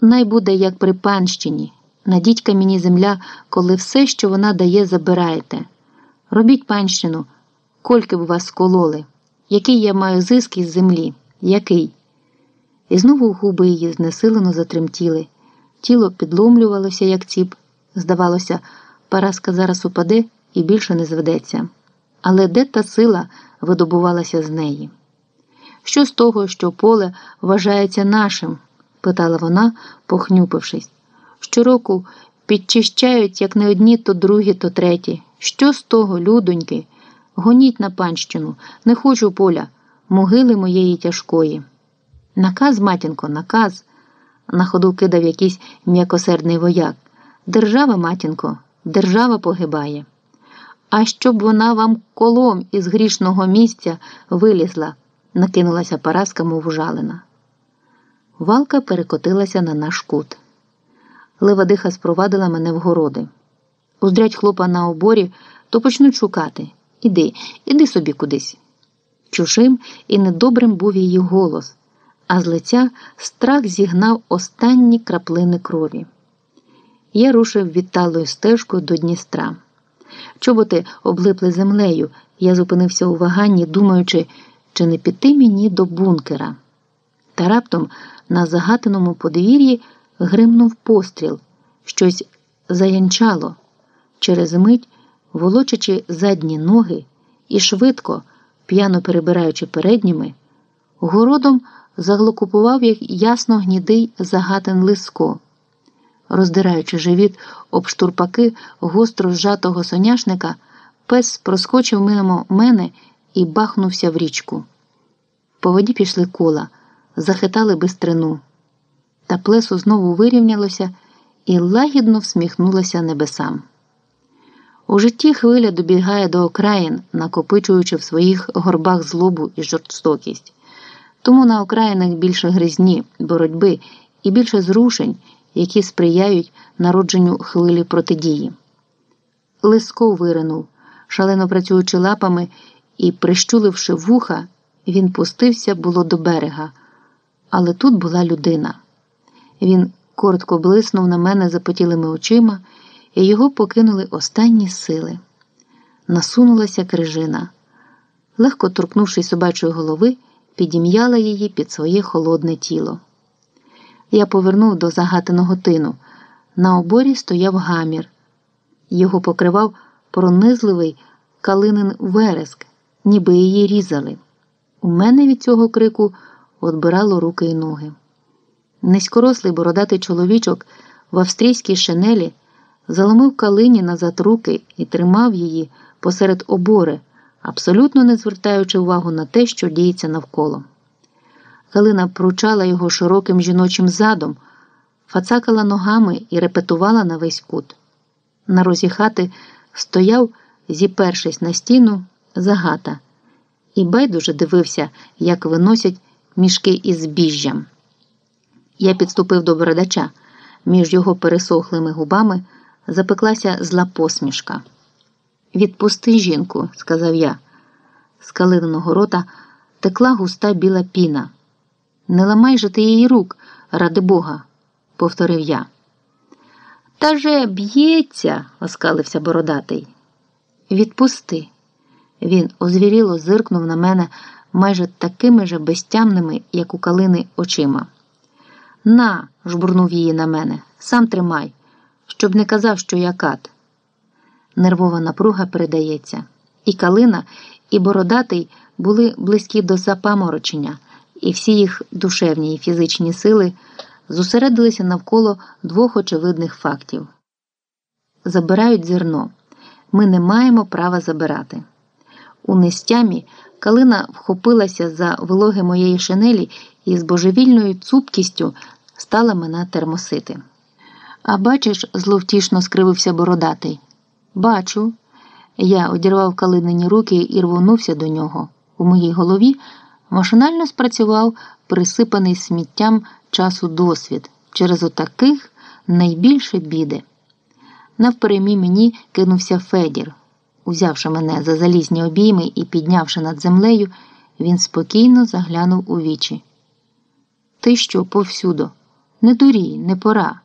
Най буде, як при панщині. Надітька мені земля, коли все, що вона дає, забираєте. Робіть панщину, кольки б вас скололи. Який я маю зиск із землі? Який? І знову губи її знесилено затремтіли. Тіло підломлювалося, як ціп. Здавалося, Параска зараз упаде і більше не зведеться. Але де та сила видобувалася з неї? Що з того, що поле вважається нашим? Питала вона, похнюпившись. Щороку підчищають як не одні, то другі, то треті. Що з того, людоньки? Гоніть на панщину, не хочу поля, могили моєї тяжкої. Наказ, матінко, наказ, на ходу кидав якийсь м'якосердний вояк. Держава, матінко, держава погибає. А щоб вона вам колом із грішного місця вилізла, накинулася Параска, мов ужалена. Валка перекотилася на наш кут. Левадиха спровадила мене в городи. Уздрять хлопа на оборі, то почнуть шукати. Іди, іди собі кудись. Чужим і недобрим був її голос, а з лиця страх зігнав останні краплини крові. Я рушив відталою стежкою до Дністра. Чоботи облипли землею, я зупинився у ваганні, думаючи, чи не піти мені до бункера. Та раптом на загатиному подвір'ї гримнув постріл, щось заянчало. Через мить, волочачи задні ноги і швидко, п'яно перебираючи передніми, городом заглокупував як ясно гнідий загатин лиско. Роздираючи живіт об штурпаки гостро зжатого соняшника, пес проскочив мимо мене і бахнувся в річку. По воді пішли кола, захитали бистрину. Та плесо знову вирівнялося і лагідно всміхнулося небесам. У житті хвиля добігає до окраїн, накопичуючи в своїх горбах злобу і жорстокість. Тому на окраїнах більше гризні, боротьби і більше зрушень, які сприяють народженню хвилі протидії. Лиско виринув, шалено працюючи лапами і, прищуливши вуха, він пустився було до берега. Але тут була людина. Він коротко блиснув на мене запотілими очима, і його покинули останні сили. Насунулася крижина. Легко торкнувшись собачої голови, підім'яла її під своє холодне тіло. Я повернув до загатиного тину. На оборі стояв гамір. Його покривав пронизливий калинин вереск, ніби її різали. У мене від цього крику отбирало руки й ноги. Низькорослий бородатий чоловічок в австрійській шинелі заломив калині назад руки і тримав її посеред обори, абсолютно не звертаючи увагу на те, що діється навколо. Калина пручала його широким жіночим задом, фацакала ногами і репетувала на весь кут. На розі хати стояв, зіпершись на стіну, загата, і байдуже дивився, як виносять мішки із збіжжям. Я підступив до бородача. Між його пересохлими губами запеклася зла посмішка. Відпусти жінку, сказав я. З калиного рота текла густа біла піна. Не ламай же ти її рук, ради Бога, повторив я. Та же б'ється, оскалився бородатий. Відпусти. Він озвіріло зиркнув на мене майже такими же безтямними, як у калини, очима. На, жбурнув її на мене, сам тримай, щоб не казав, що я кат. Нервова напруга передається. І калина, і бородатий були близькі до запаморочення, і всі їх душевні і фізичні сили зосередилися навколо двох очевидних фактів. Забирають зерно. Ми не маємо права забирати. У нестямі калина вхопилася за вологи моєї шинелі і з божевільною цупкістю стала мене термосити. А бачиш, зловтішно скривився бородатий. Бачу. Я одірвав калинині руки і рвонувся до нього. У моїй голові машинально спрацював присипаний сміттям часу досвід через отаких найбільше біди. Навперемі мені кинувся Федір. Узявши мене за залізні обійми і піднявши над землею, він спокійно заглянув у вічі. Ти що, повсюду? Не дурій, не пора.